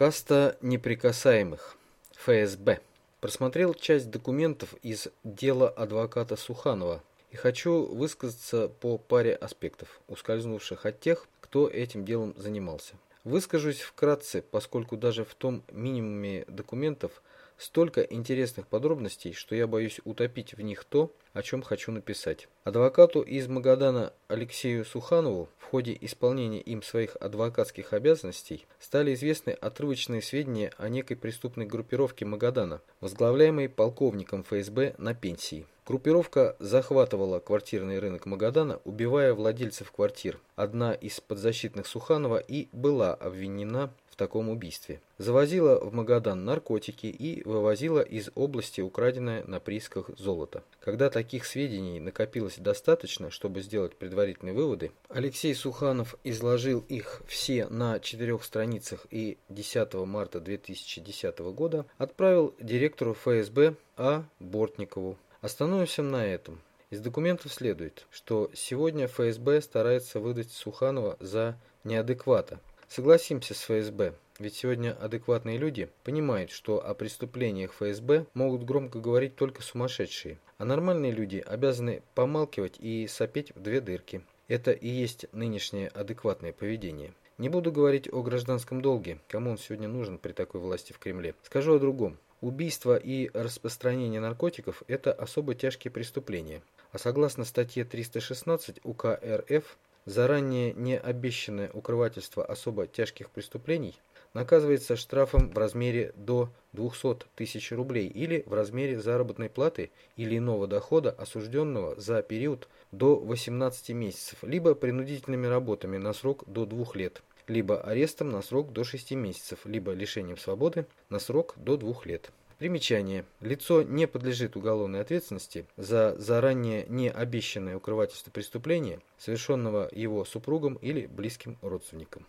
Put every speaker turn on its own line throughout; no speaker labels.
Каста неприкасаемых. ФСБ. Просмотрел часть документов из дела адвоката Суханова и хочу высказаться по паре аспектов, ускользнувших от тех, кто этим делом занимался. Выскажусь вкратце, поскольку даже в том минимуме документов столько интересных подробностей, что я боюсь утопить в них то, о чем хочу написать. Адвокату из Магадана Алексею Суханову в ходе исполнения им своих адвокатских обязанностей стали известны отрывочные сведения о некой преступной группировке Магадана, возглавляемой полковником ФСБ на пенсии. Группировка захватывала квартирный рынок Магадана, убивая владельцев квартир. Одна из подзащитных Суханова и была обвинена таком убийстве. Завозила в Магадан наркотики и вывозила из области украденное на приисках золото. Когда таких сведений накопилось достаточно, чтобы сделать предварительные выводы, Алексей Суханов изложил их все на четырех страницах и 10 марта 2010 года отправил директору ФСБ А. Бортникову. Остановимся на этом. Из документов следует, что сегодня ФСБ старается выдать Суханова за неадеквата, Согласимся с ФСБ, ведь сегодня адекватные люди понимают, что о преступлениях ФСБ могут громко говорить только сумасшедшие, а нормальные люди обязаны помалкивать и сопеть в две дырки. Это и есть нынешнее адекватное поведение. Не буду говорить о гражданском долге, кому он сегодня нужен при такой власти в Кремле. Скажу о другом. Убийство и распространение наркотиков – это особо тяжкие преступления. А согласно статье 316 УК РФ, заранее не обещанное укрывательство особо тяжких преступлений наказывается штрафом в размере до 200 тысяч рублей или в размере заработной платы или иного дохода осужденного за период до 18 месяцев, либо принудительными работами на срок до 2 лет, либо арестом на срок до 6 месяцев, либо лишением свободы на срок до 2 лет. Примечание. Лицо не подлежит уголовной ответственности за заранее не обещанное укрывательство преступления, совершенного его супругом или близким родственником.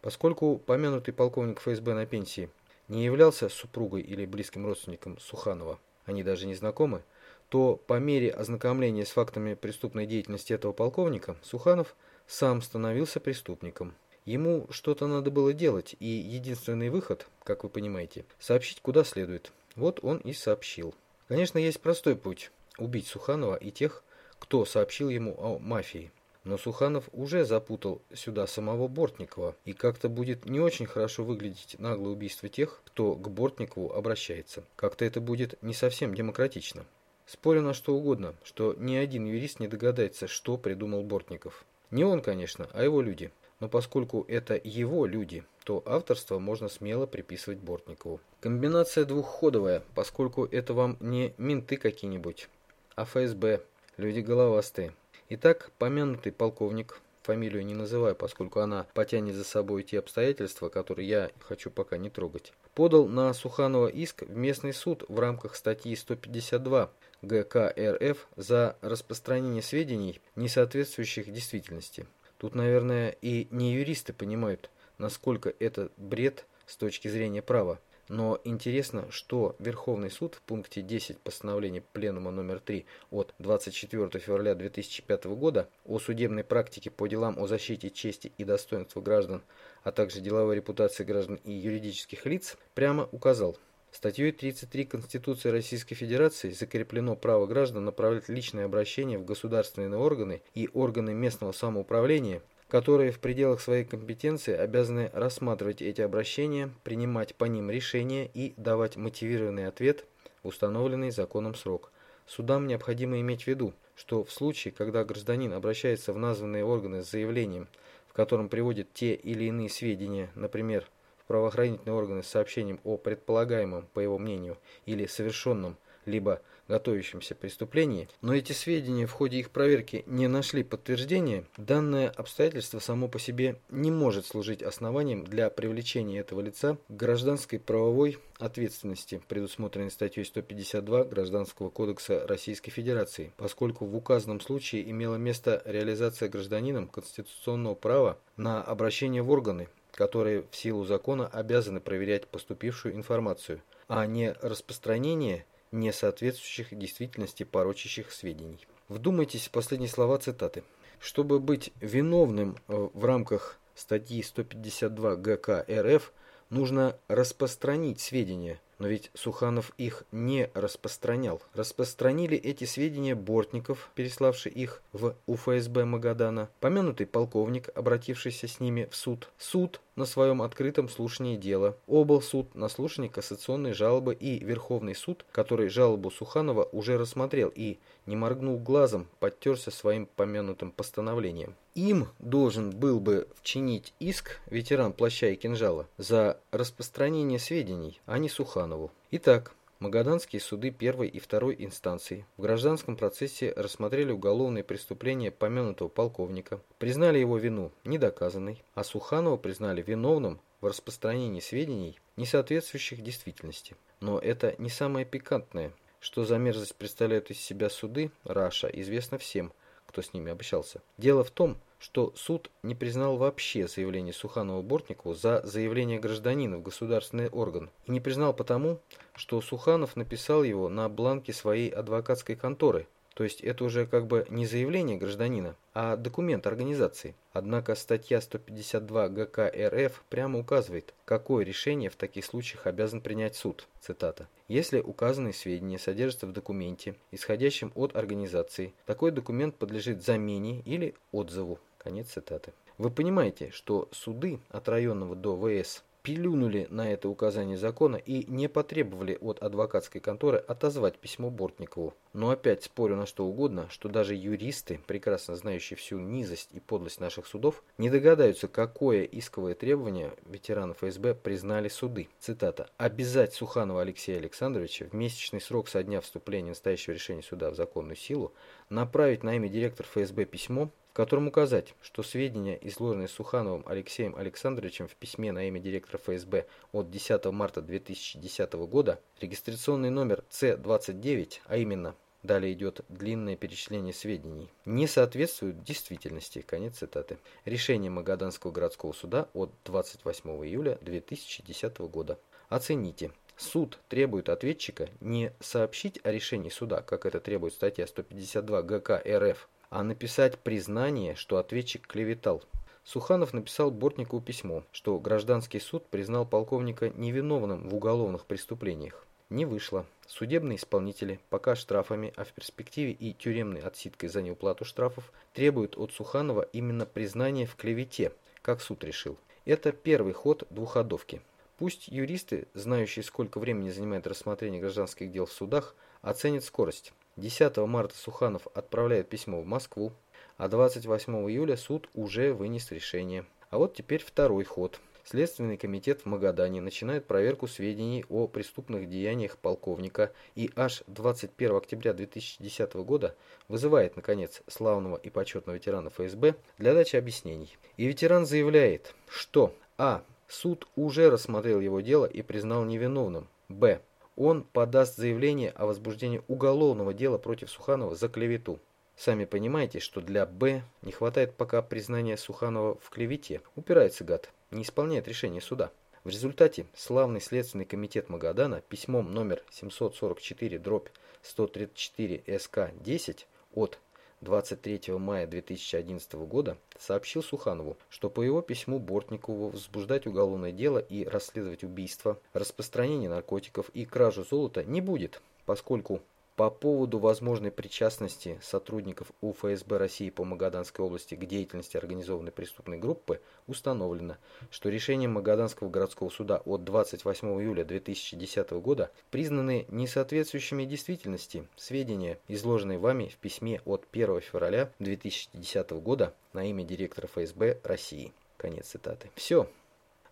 Поскольку помянутый полковник ФСБ на пенсии не являлся супругой или близким родственником Суханова, они даже не знакомы, то по мере ознакомления с фактами преступной деятельности этого полковника Суханов сам становился преступником. Ему что-то надо было делать, и единственный выход, как вы понимаете, сообщить куда следует – вот он и сообщил. Конечно, есть простой путь – убить Суханова и тех, кто сообщил ему о мафии. Но Суханов уже запутал сюда самого Бортникова, и как-то будет не очень хорошо выглядеть наглое убийство тех, кто к Бортникову обращается. Как-то это будет не совсем демократично. Спорю на что угодно, что ни один юрист не догадается, что придумал Бортников. Не он, конечно, а его люди. Но поскольку это его люди, то авторство можно смело приписывать Бортникову. Комбинация двухходовая, поскольку это вам не менты какие-нибудь, а ФСБ, люди головастые. Итак, помянутый полковник, фамилию не называю, поскольку она потянет за собой те обстоятельства, которые я хочу пока не трогать, подал на Суханова иск в местный суд в рамках статьи 152 ГК РФ за распространение сведений, не соответствующих действительности. Тут, наверное, и не юристы понимают, насколько это бред с точки зрения права. Но интересно, что Верховный суд в пункте 10 постановления Пленума номер 3 от 24 февраля 2005 года о судебной практике по делам о защите чести и достоинства граждан, а также деловой репутации граждан и юридических лиц, прямо указал. Статьей 33 Конституции Российской Федерации закреплено право граждан направлять личное обращение в государственные органы и органы местного самоуправления которые в пределах своей компетенции обязаны рассматривать эти обращения, принимать по ним решения и давать мотивированный ответ в установленный законом срок. Судам необходимо иметь в виду, что в случае, когда гражданин обращается в названные органы с заявлением, в котором приводит те или иные сведения, например, правоохранительные органы с сообщением о предполагаемом, по его мнению, или совершенном, либо готовящемся преступлении, но эти сведения в ходе их проверки не нашли подтверждения, данное обстоятельство само по себе не может служить основанием для привлечения этого лица к гражданской правовой ответственности, предусмотренной статьей 152 Гражданского кодекса Российской Федерации, поскольку в указанном случае имела место реализация гражданином конституционного права на обращение в органы, которые в силу закона обязаны проверять поступившую информацию, а не распространение не соответствующих действительности порочащих сведений. Вдумайтесь в последние слова цитаты. Чтобы быть виновным в рамках статьи 152 ГК РФ нужно распространить сведения, но ведь Суханов их не распространял. Распространили эти сведения Бортников, переславший их в УФСБ Магадана, помянутый полковник, обратившийся с ними в суд, суд на своем открытом слушании дела, облсуд на слушании кассационной жалобы и Верховный суд, который жалобу Суханова уже рассмотрел и, не моргнул глазом, подтерся своим помянутым постановлением. Им должен был бы вчинить иск ветеран плаща и кинжала за распространение сведений, а не Суханову. Итак, Магаданские суды первой и второй инстанции в гражданском процессе рассмотрели уголовные преступления помянутого полковника, признали его вину недоказанной, а Суханова признали виновным в распространении сведений, не соответствующих действительности. Но это не самое пикантное. Что за мерзость представляют из себя суды, Раша, известно всем – кто с ними общался. Дело в том, что суд не признал вообще заявление Суханова-Бортникову за заявление гражданина в государственный орган. И не признал потому, что Суханов написал его на бланке своей адвокатской конторы, то есть это уже как бы не заявление гражданина, а документ организации. Однако статья 152 ГК РФ прямо указывает, какое решение в таких случаях обязан принять суд. Цитата. Если указанные сведения содержатся в документе, исходящем от организации, такой документ подлежит замене или отзыву. Конец цитаты. Вы понимаете, что суды от районного до ВС плюнули на это указание закона и не потребовали от адвокатской конторы отозвать письмо Бортникову. Но опять спорю на что угодно, что даже юристы, прекрасно знающие всю низость и подлость наших судов, не догадаются, какое исковое требование ветеранов ФСБ признали суды. Цитата. «Обязать Суханова Алексея Александровича в месячный срок со дня вступления настоящего решения суда в законную силу направить на имя директора ФСБ письмо, в котором указать, что сведения, изложенные Сухановым Алексеем Александровичем в письме на имя директора ФСБ от 10 марта 2010 года, регистрационный номер С29, а именно Далее идет длинное перечисление сведений. Не соответствуют действительности. Конец цитаты. Решение Магаданского городского суда от 28 июля 2010 года. Оцените. Суд требует ответчика не сообщить о решении суда, как это требует статья 152 ГК РФ, а написать признание, что ответчик клеветал. Суханов написал Бортникову письмо, что гражданский суд признал полковника невиновным в уголовных преступлениях. Не вышло. Судебные исполнители, пока штрафами, а в перспективе и тюремной отсидкой за неуплату штрафов, требуют от Суханова именно признания в клевете, как суд решил. Это первый ход двуходовки. Пусть юристы, знающие сколько времени занимает рассмотрение гражданских дел в судах, оценят скорость. 10 марта Суханов отправляет письмо в Москву, а 28 июля суд уже вынес решение. А вот теперь второй ход. Следственный комитет в Магадане начинает проверку сведений о преступных деяниях полковника и аж 21 октября 2010 года вызывает, наконец, славного и почетного ветерана ФСБ для дачи объяснений. И ветеран заявляет, что а. Суд уже рассмотрел его дело и признал невиновным. б он подаст заявление о возбуждении уголовного дела против Суханова за клевету. Сами понимаете, что для Б не хватает пока признания Суханова в клевете. Упирается гад, не исполняет решение суда. В результате славный следственный комитет Магадана письмом номер 744 дробь 134 СК 10 от 23 мая 2011 года сообщил Суханову, что по его письму Бортникову возбуждать уголовное дело и расследовать убийство, распространение наркотиков и кражу золота не будет, поскольку по поводу возможной причастности сотрудников УФСБ России по Магаданской области к деятельности организованной преступной группы установлено, что решением Магаданского городского суда от 28 июля 2010 года признаны несоответствующими действительности сведения, изложенные вами в письме от 1 февраля 2010 года на имя директора ФСБ России. Конец цитаты. Все.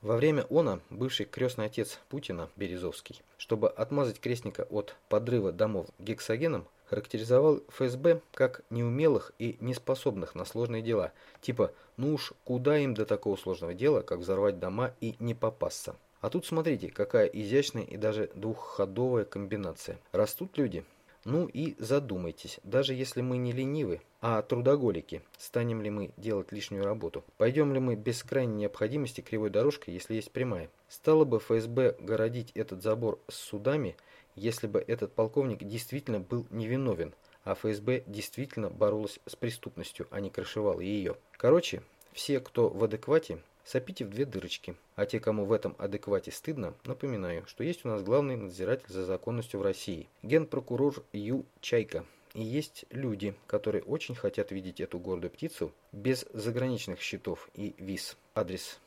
Во время ОНА бывший крестный отец Путина, Березовский, чтобы отмазать крестника от подрыва домов гексогеном, характеризовал ФСБ как неумелых и неспособных на сложные дела, типа «ну уж куда им до такого сложного дела, как взорвать дома и не попасться». А тут смотрите, какая изящная и даже двухходовая комбинация. Растут люди, ну и задумайтесь, даже если мы не ленивы, а трудоголики, станем ли мы делать лишнюю работу? Пойдем ли мы без крайней необходимости кривой дорожкой, если есть прямая? Стало бы ФСБ городить этот забор с судами, если бы этот полковник действительно был невиновен, а ФСБ действительно боролась с преступностью, а не крышевала ее. Короче, все, кто в адеквате, Сопите в две дырочки. А те, кому в этом адеквате стыдно, напоминаю, что есть у нас главный надзиратель за законностью в России, генпрокурор Ю Чайка. И есть люди, которые очень хотят видеть эту гордую птицу без заграничных счетов и виз. Адрес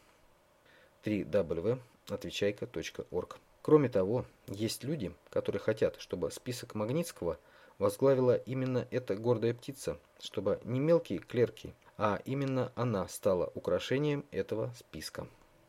3w.отвечайка.орг. Кроме того, есть люди, которые хотят, чтобы список Магнитского возглавила именно эта гордая птица, чтобы не мелкие клерки, а именно она стала украшением этого списка.